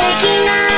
敵な